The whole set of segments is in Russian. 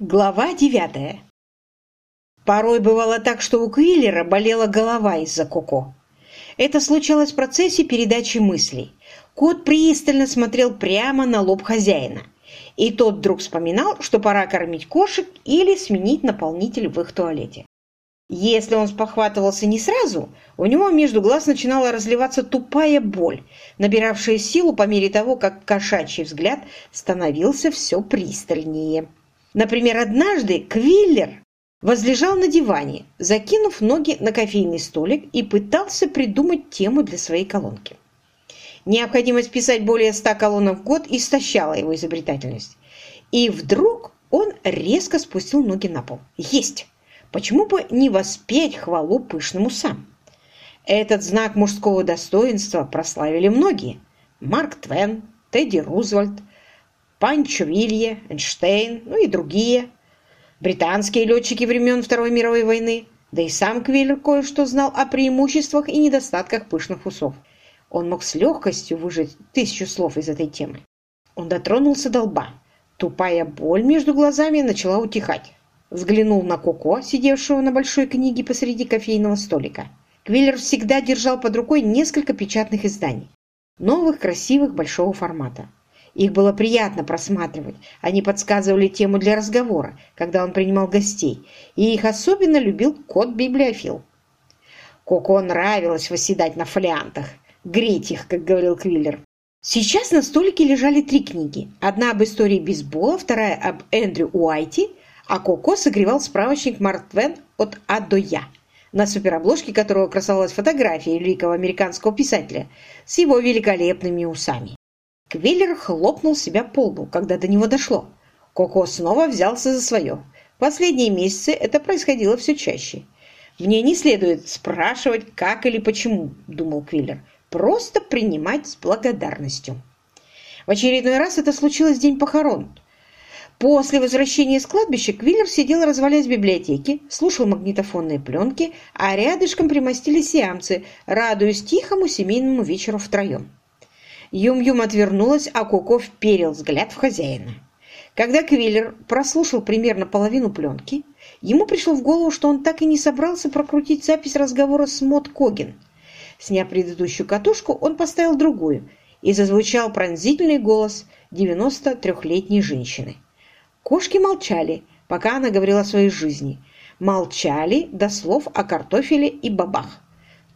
Глава девятая. Порой бывало так, что у Квиллера болела голова из-за Коко. Это случалось в процессе передачи мыслей. Кот пристально смотрел прямо на лоб хозяина, и тот вдруг вспоминал, что пора кормить кошек или сменить наполнитель в их туалете. Если он спохватывался не сразу, у него между глаз начинала разливаться тупая боль, набиравшая силу по мере того, как кошачий взгляд становился все пристальнее. Например, однажды Квиллер возлежал на диване, закинув ноги на кофейный столик и пытался придумать тему для своей колонки. Необходимость писать более ста колонок в год истощала его изобретательность. И вдруг он резко спустил ноги на пол. Есть! Почему бы не воспеть хвалу пышным усам? Этот знак мужского достоинства прославили многие. Марк Твен, Тедди Рузвельт, Панчо Вилье, Эйнштейн, ну и другие. Британские летчики времен Второй мировой войны. Да и сам Квиллер кое-что знал о преимуществах и недостатках пышных усов. Он мог с легкостью выжать тысячу слов из этой темы. Он дотронулся до лба. Тупая боль между глазами начала утихать. Взглянул на Коко, сидевшего на большой книге посреди кофейного столика. Квиллер всегда держал под рукой несколько печатных изданий. Новых, красивых, большого формата. Их было приятно просматривать. Они подсказывали тему для разговора, когда он принимал гостей, и их особенно любил кот-библиофил. Коко нравилось восседать на фолиантах, греть их, как говорил Квиллер. Сейчас на столике лежали три книги. Одна об истории бейсбола, вторая об Эндрю Уайти, а Коко согревал справочник Марк от А до Я, на суперобложке которого красовалась фотография великого американского писателя с его великолепными усами. Квиллер хлопнул себя по лбу, когда до него дошло. Коко снова взялся за свое. В последние месяцы это происходило все чаще. «Мне не следует спрашивать, как или почему», — думал Квиллер. «Просто принимать с благодарностью». В очередной раз это случилось в день похорон. После возвращения с кладбища Квиллер сидел, развалясь в библиотеке, слушал магнитофонные пленки, а рядышком примостились сиамцы, радуясь тихому семейному вечеру втроем. Юм-Юм отвернулась, а Коко вперил взгляд в хозяина. Когда Квиллер прослушал примерно половину пленки, ему пришло в голову, что он так и не собрался прокрутить запись разговора с Мот Когин. Сняв предыдущую катушку, он поставил другую, и зазвучал пронзительный голос 93-летней женщины. Кошки молчали, пока она говорила о своей жизни. Молчали до слов о картофеле и бабах.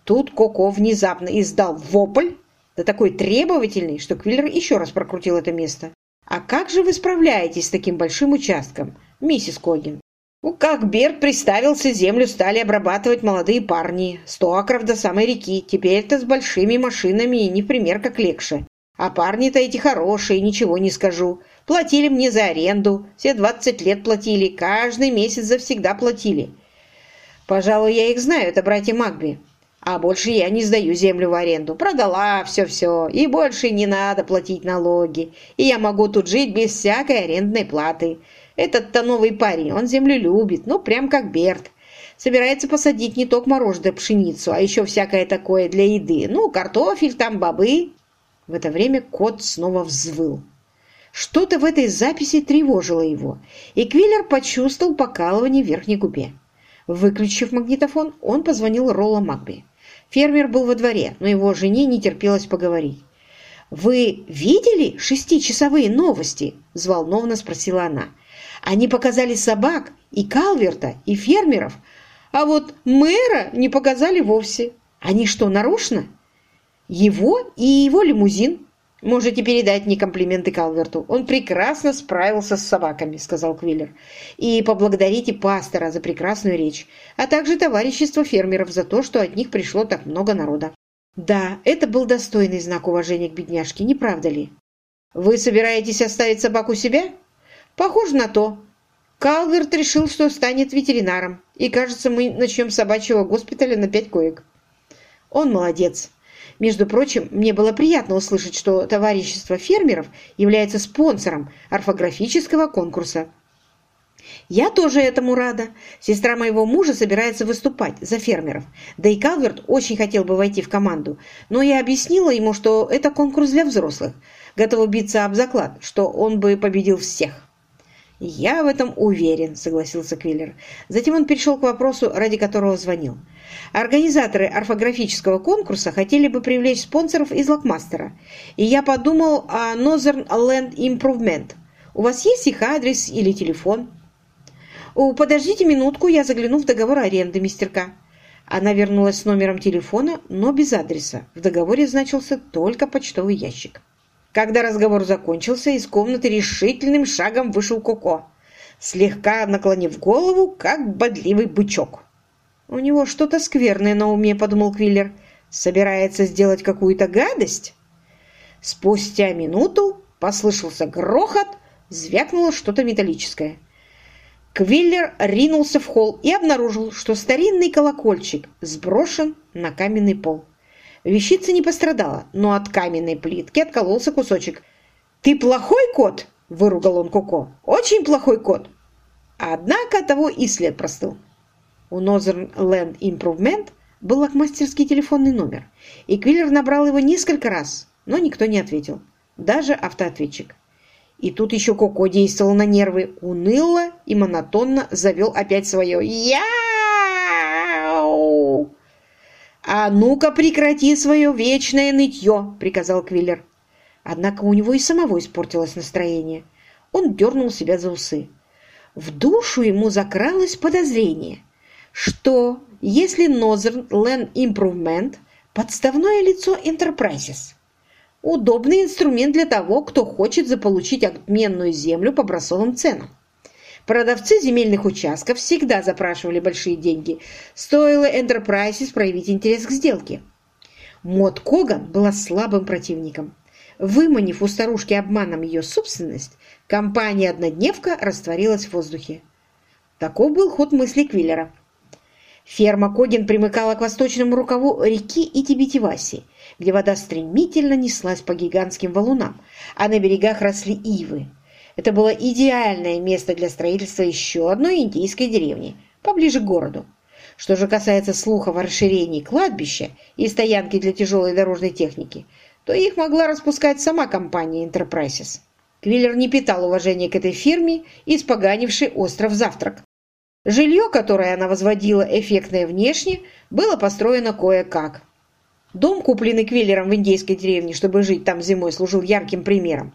Тут Коко внезапно издал вопль, да такой требовательный, что Квиллер еще раз прокрутил это место. «А как же вы справляетесь с таким большим участком, миссис Когин?» Ну, как Берт приставился, землю стали обрабатывать молодые парни. Сто акров до самой реки. Теперь-то с большими машинами и не в пример как легче. А парни-то эти хорошие, ничего не скажу. Платили мне за аренду. Все двадцать лет платили. Каждый месяц завсегда платили. Пожалуй, я их знаю, это братья Макби. А больше я не сдаю землю в аренду. Продала все-все, и больше не надо платить налоги. И я могу тут жить без всякой арендной платы. Этот-то новый парень, он землю любит, ну, прям как Берт. Собирается посадить не только мороженое, пшеницу, а еще всякое такое для еды. Ну, картофель, там бобы. В это время кот снова взвыл. Что-то в этой записи тревожило его, и Квиллер почувствовал покалывание в верхней губе. Выключив магнитофон, он позвонил Ролла Макби. Фермер был во дворе, но его жене не терпелось поговорить. «Вы видели шестичасовые новости?» – взволнованно спросила она. «Они показали собак, и Калверта, и фермеров, а вот мэра не показали вовсе. Они что, нарочно?» «Его и его лимузин «Можете передать мне комплименты Калверту. Он прекрасно справился с собаками», — сказал Квиллер. «И поблагодарите пастора за прекрасную речь, а также товарищество фермеров за то, что от них пришло так много народа». «Да, это был достойный знак уважения к бедняжке, не правда ли?» «Вы собираетесь оставить собаку себя?» «Похоже на то. Калверт решил, что станет ветеринаром, и, кажется, мы начнем с собачьего госпиталя на пять коек». «Он молодец». Между прочим, мне было приятно услышать, что товарищество фермеров является спонсором орфографического конкурса. Я тоже этому рада. Сестра моего мужа собирается выступать за фермеров. Да и Калверт очень хотел бы войти в команду, но я объяснила ему, что это конкурс для взрослых. Готова биться об заклад, что он бы победил всех. «Я в этом уверен», — согласился Квиллер. Затем он перешел к вопросу, ради которого звонил. «Организаторы орфографического конкурса хотели бы привлечь спонсоров из Локмастера, и я подумал о Northern Land Improvement. У вас есть их адрес или телефон?» «О, подождите минутку, я загляну в договор аренды, мистер К». Она вернулась с номером телефона, но без адреса. В договоре значился только почтовый ящик. Когда разговор закончился, из комнаты решительным шагом вышел Коко, слегка наклонив голову, как бодливый бычок. «У него что-то скверное на уме», — подумал Квиллер. «Собирается сделать какую-то гадость?» Спустя минуту послышался грохот, звякнуло что-то металлическое. Квиллер ринулся в холл и обнаружил, что старинный колокольчик сброшен на каменный пол. Вещица не пострадала, но от каменной плитки откололся кусочек. «Ты плохой кот?» – выругал он Коко. «Очень плохой кот!» Однако того и след простыл. У Northern Land Improvement был лакмастерский телефонный номер, и Квиллер набрал его несколько раз, но никто не ответил, даже автоответчик. И тут еще Коко действовал на нервы, уныло и монотонно завел опять свое «Яу!» «А ну-ка прекрати свое вечное нытье!» – приказал Квиллер. Однако у него и самого испортилось настроение. Он дернул себя за усы. В душу ему закралось подозрение, что если Northern Land Improvement – подставное лицо Enterprises, удобный инструмент для того, кто хочет заполучить отменную землю по бросовым ценам. Продавцы земельных участков всегда запрашивали большие деньги. Стоило Enterprises проявить интерес к сделке. Мод Коган была слабым противником. Выманив у старушки обманом ее собственность, компания-однодневка растворилась в воздухе. Таков был ход мысли Квиллера. Ферма Когин примыкала к восточному рукаву реки Итибитиваси, где вода стремительно неслась по гигантским валунам, а на берегах росли ивы. Это было идеальное место для строительства еще одной индийской деревни, поближе к городу. Что же касается слухов о расширении кладбища и стоянки для тяжелой дорожной техники, то их могла распускать сама компания Enterprises. Квиллер не питал уважения к этой фирме, испоганившей остров «Завтрак». Жилье, которое она возводила эффектное внешне, было построено кое-как. Дом, купленный Квиллером в индейской деревне, чтобы жить там зимой, служил ярким примером.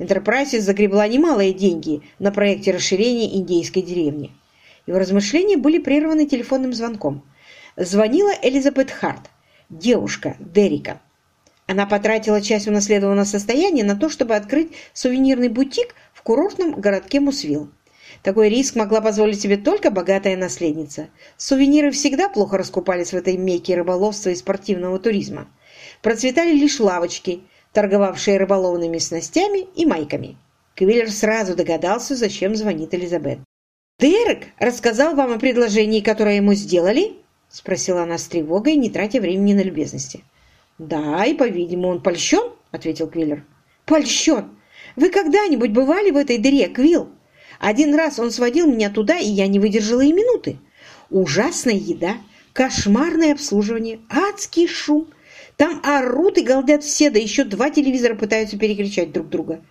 Enterprises загребла немалые деньги на проекте расширения индейской деревни. Его размышления были прерваны телефонным звонком. Звонила Элизабет Харт, девушка Деррика. Она потратила часть унаследованного состояния на то, чтобы открыть сувенирный бутик в курортном городке Мусвилл. Такой риск могла позволить себе только богатая наследница. Сувениры всегда плохо раскупались в этой мекке рыболовства и спортивного туризма. Процветали лишь лавочки, торговавшие рыболовными снастями и майками. Квиллер сразу догадался, зачем звонит Элизабет. «Дерек рассказал вам о предложении, которое ему сделали?» — спросила она с тревогой, не тратя времени на любезности. «Да, и, по-видимому, он польщен?» — ответил Квиллер. «Польщен! Вы когда-нибудь бывали в этой дыре, Квилл? Один раз он сводил меня туда, и я не выдержала и минуты. Ужасная еда, кошмарное обслуживание, адский шум — там орут и галдят все, да еще два телевизора пытаются перекричать друг друга.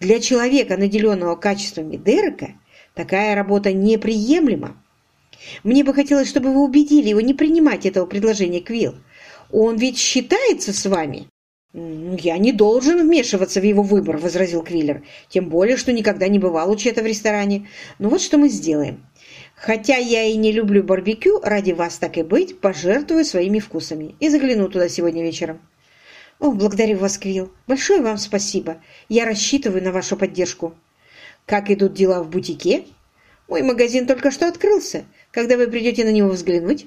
Для человека, наделенного качествами Дерека, такая работа неприемлема. Мне бы хотелось, чтобы вы убедили его не принимать этого предложения, Квилл. Он ведь считается с вами. «Я не должен вмешиваться в его выбор», — возразил Квиллер. «Тем более, что никогда не бывал у Чета в ресторане. Но вот что мы сделаем. Хотя я и не люблю барбекю, ради вас так и быть, пожертвую своими вкусами и загляну туда сегодня вечером. О, благодарю вас, Квилл. Большое вам спасибо. Я рассчитываю на вашу поддержку. Как идут дела в бутике? Мой магазин только что открылся. Когда вы придете на него взглянуть?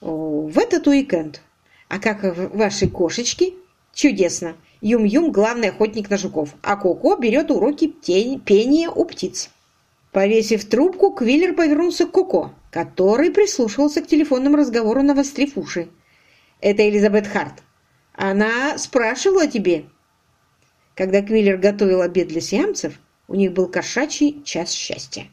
О, в этот уикенд. А как ваши кошечки? Чудесно. Юм-Юм – главный охотник на жуков, а Коко берет уроки пения у птиц. Повесив трубку, Квиллер повернулся к Коко, который прислушивался к телефонному разговору, навострив уши. «Это Элизабет Харт. Она спрашивала о тебе». Когда Квиллер готовил обед для сиамцев, у них был кошачий час счастья.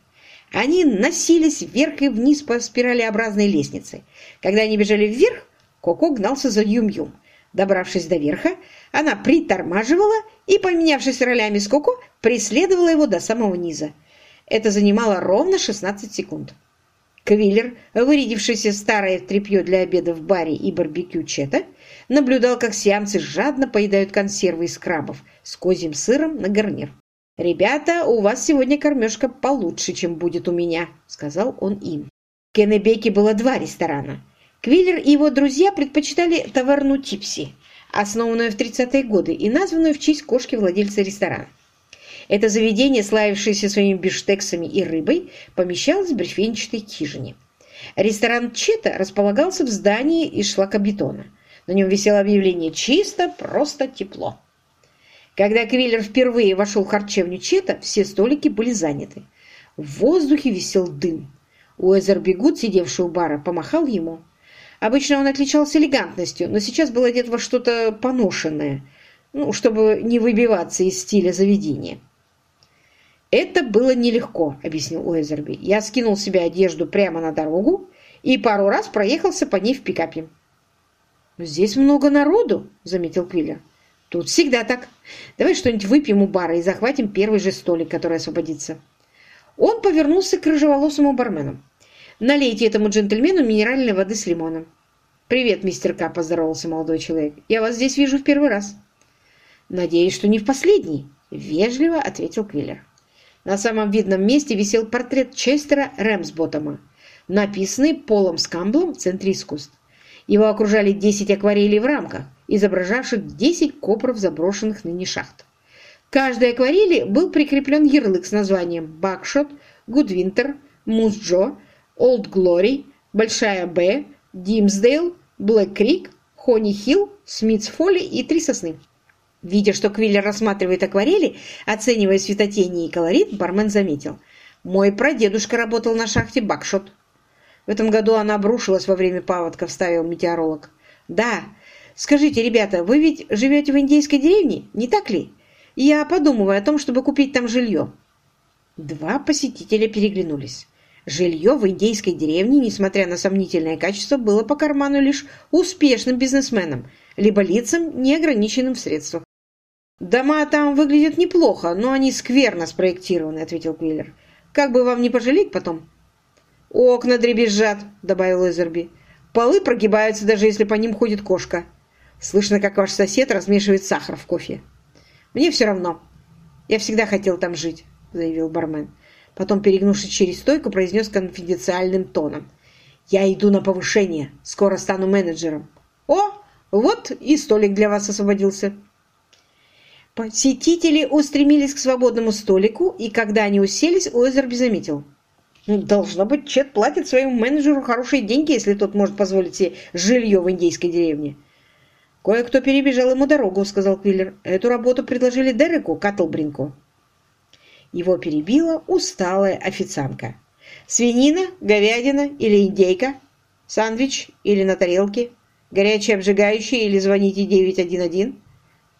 Они носились вверх и вниз по спиралеобразной лестнице. Когда они бежали вверх, Коко гнался за Юм-Юм. Добравшись до верха, она притормаживала и, поменявшись ролями с Коко, преследовала его до самого низа. Это занимало ровно 16 секунд. Квиллер, вырядившийся старое тряпье для обеда в баре и барбекю Чета, наблюдал, как сиамцы жадно поедают консервы из крабов с козьим сыром на гарнир. «Ребята, у вас сегодня кормежка получше, чем будет у меня», — сказал он им. В Кеннебеке было два ресторана. Квиллер и его друзья предпочитали таверну Типси, основанную в 30-е годы и названную в честь кошки владельца ресторана. Это заведение, славившееся своими биштексами и рыбой, помещалось в брифенчатой хижине. Ресторан Чета располагался в здании из шлакобетона. На нем висело объявление «Чисто, просто тепло». Когда Квиллер впервые вошел в харчевню Чета, все столики были заняты. В воздухе висел дым. Уэзер Бегут, сидевший у бара, помахал ему. Обычно он отличался элегантностью, но сейчас был одет во что-то поношенное, ну, чтобы не выбиваться из стиля заведения. «Это было нелегко», — объяснил Уэзерби. «Я скинул себе одежду прямо на дорогу и пару раз проехался по ней в пикапе». «Здесь много народу», — заметил Квиллер. «Тут всегда так. Давай что-нибудь выпьем у бара и захватим первый же столик, который освободится». Он повернулся к рыжеволосому бармену. «Налейте этому джентльмену минеральной воды с лимоном». «Привет, мистер К», — поздоровался молодой человек. «Я вас здесь вижу в первый раз». «Надеюсь, что не в последний», — вежливо ответил Квиллер. На самом видном месте висел портрет Честера Рэмсботтома, написанный Полом Скамблом в центре искусств. Его окружали 10 акварелей в рамках, изображавших 10 копров заброшенных ныне шахт. К каждой акварели был прикреплен ярлык с названием «Бакшот», «Гудвинтер», «Мус Джо», «Олд Глори», «Большая Б», «Димсдейл», «Блэк Крик», «Хони Хилл», «Смитс Фолли» и «Три сосны». Видя, что Квиллер рассматривает акварели, оценивая светотени и колорит, бармен заметил. «Мой прадедушка работал на шахте Бакшот». «В этом году она обрушилась во время паводка», — вставил метеоролог. «Да. Скажите, ребята, вы ведь живете в индейской деревне, не так ли? Я подумываю о том, чтобы купить там жилье». Два посетителя переглянулись. Жилье в индейской деревне, несмотря на сомнительное качество, было по карману лишь успешным бизнесменам, либо лицам, неограниченным в средствах. «Дома там выглядят неплохо, но они скверно спроектированы», — ответил Квиллер. «Как бы вам не пожалеть потом?» «Окна дребезжат», — добавил Эзерби. «Полы прогибаются, даже если по ним ходит кошка. Слышно, как ваш сосед размешивает сахар в кофе». «Мне все равно. Я всегда хотел там жить», — заявил бармен. Потом, перегнувшись через стойку, произнес конфиденциальным тоном. «Я иду на повышение. Скоро стану менеджером». «О, вот и столик для вас освободился». Посетители устремились к свободному столику, и когда они уселись, Уэзерби заметил. «Ну, «Должно быть, Чет платит своему менеджеру хорошие деньги, если тот может позволить себе жилье в индейской деревне». «Кое-кто перебежал ему дорогу», — сказал Квиллер. «Эту работу предложили Дереку Каттлбринку». Его перебила усталая официантка. «Свинина, говядина или индейка? Сандвич или на тарелке? Горячее обжигающее или звоните 911?»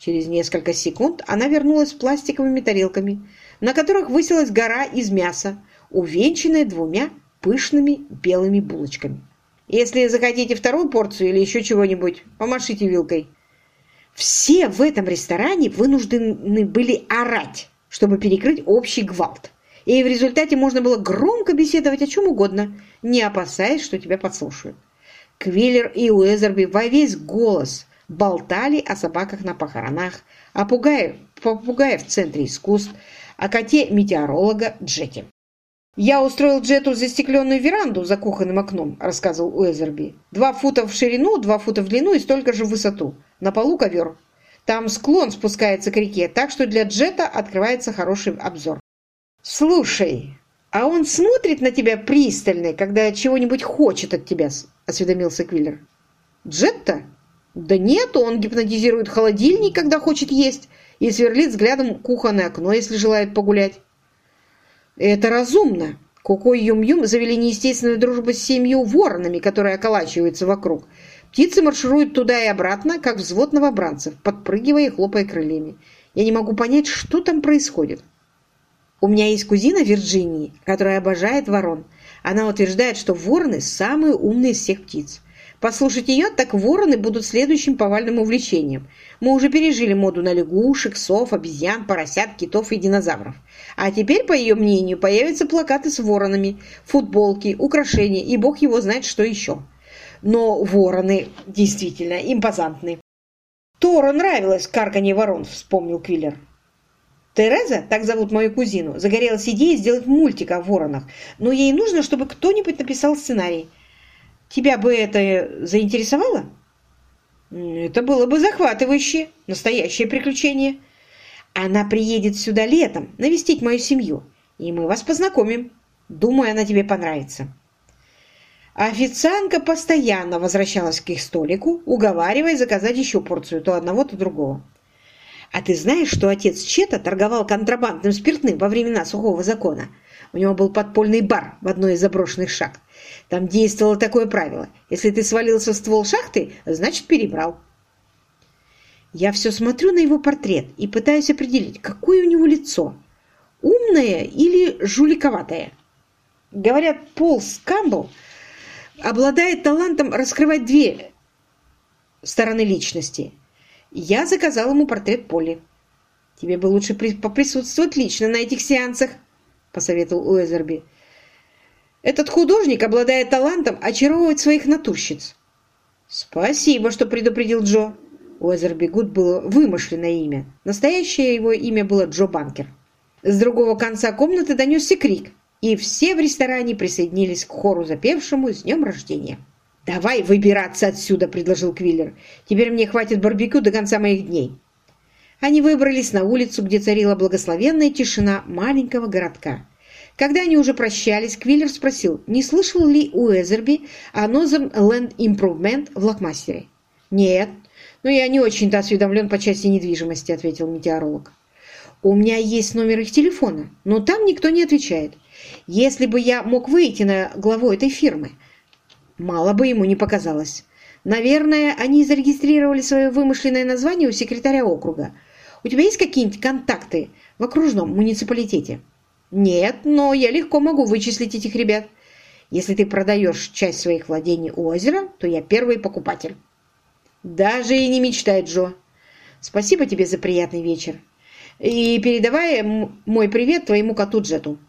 Через несколько секунд она вернулась с пластиковыми тарелками, на которых высилась гора из мяса, увенчанная двумя пышными белыми булочками. «Если захотите вторую порцию или еще чего-нибудь, помашите вилкой». Все в этом ресторане вынуждены были орать, чтобы перекрыть общий гвалт. И в результате можно было громко беседовать о чем угодно, не опасаясь, что тебя подслушают. Квиллер и Уэзерби во весь голос болтали о собаках на похоронах, о пугае, попугае в центре искусств, о коте метеоролога Джеке. «Я устроил Джету застекленную веранду за кухонным окном», – рассказывал Уэзерби. «Два фута в ширину, два фута в длину и столько же в высоту. На полу ковер. Там склон спускается к реке, так что для Джета открывается хороший обзор». «Слушай, а он смотрит на тебя пристально, когда чего-нибудь хочет от тебя?» – осведомился Квиллер. «Джетта? Да нет, он гипнотизирует холодильник, когда хочет есть, и сверлит взглядом кухонное окно, если желает погулять. Это разумно. Коко и Юм-Юм завели неестественную дружбу с семью воронами, которые околачиваются вокруг. Птицы маршируют туда и обратно, как взвод новобранцев, подпрыгивая и хлопая крыльями. Я не могу понять, что там происходит. У меня есть кузина Вирджинии, которая обожает ворон. Она утверждает, что вороны – самые умные из всех птиц. Послушать ее, так вороны будут следующим повальным увлечением. Мы уже пережили моду на лягушек, сов, обезьян, поросят, китов и динозавров. А теперь, по ее мнению, появятся плакаты с воронами, футболки, украшения и бог его знает что еще. Но вороны действительно импозантны. Тору нравилось карканье ворон, вспомнил Квиллер. Тереза, так зовут мою кузину, загорелась идеей сделать мультик о воронах, но ей нужно, чтобы кто-нибудь написал сценарий. Тебя бы это заинтересовало? Это было бы захватывающе, настоящее приключение. Она приедет сюда летом навестить мою семью, и мы вас познакомим. Думаю, она тебе понравится. Официантка постоянно возвращалась к их столику, уговаривая заказать еще порцию то одного, то другого. А ты знаешь, что отец Чета торговал контрабандным спиртным во времена сухого закона? У него был подпольный бар в одной из заброшенных шахт. Там действовало такое правило. Если ты свалился в ствол шахты, значит, перебрал. Я все смотрю на его портрет и пытаюсь определить, какое у него лицо. Умное или жуликоватое? Говорят, Пол Скамбл обладает талантом раскрывать две стороны личности. Я заказал ему портрет Поли. Тебе бы лучше поприсутствовать лично на этих сеансах, посоветовал Уэзерби. Этот художник обладает талантом очаровывать своих натурщиц. Спасибо, что предупредил Джо. Уэзерби Гуд было вымышленное имя. Настоящее его имя было Джо Банкер. С другого конца комнаты донесся крик, и все в ресторане присоединились к хору запевшему с днем рождения. «Давай выбираться отсюда», — предложил Квиллер. «Теперь мне хватит барбекю до конца моих дней». Они выбрались на улицу, где царила благословенная тишина маленького городка. Когда они уже прощались, Квиллер спросил, не слышал ли Уэзерби о Northern Land Improvement в Локмастере. «Нет, но я не очень-то осведомлен по части недвижимости», — ответил метеоролог. «У меня есть номер их телефона, но там никто не отвечает. Если бы я мог выйти на главу этой фирмы, мало бы ему не показалось. Наверное, они зарегистрировали свое вымышленное название у секретаря округа. У тебя есть какие-нибудь контакты в окружном муниципалитете?» Нет, но я легко могу вычислить этих ребят. Если ты продаешь часть своих владений у озера, то я первый покупатель. Даже и не мечтай, Джо. Спасибо тебе за приятный вечер. И передавай мой привет твоему коту Джету.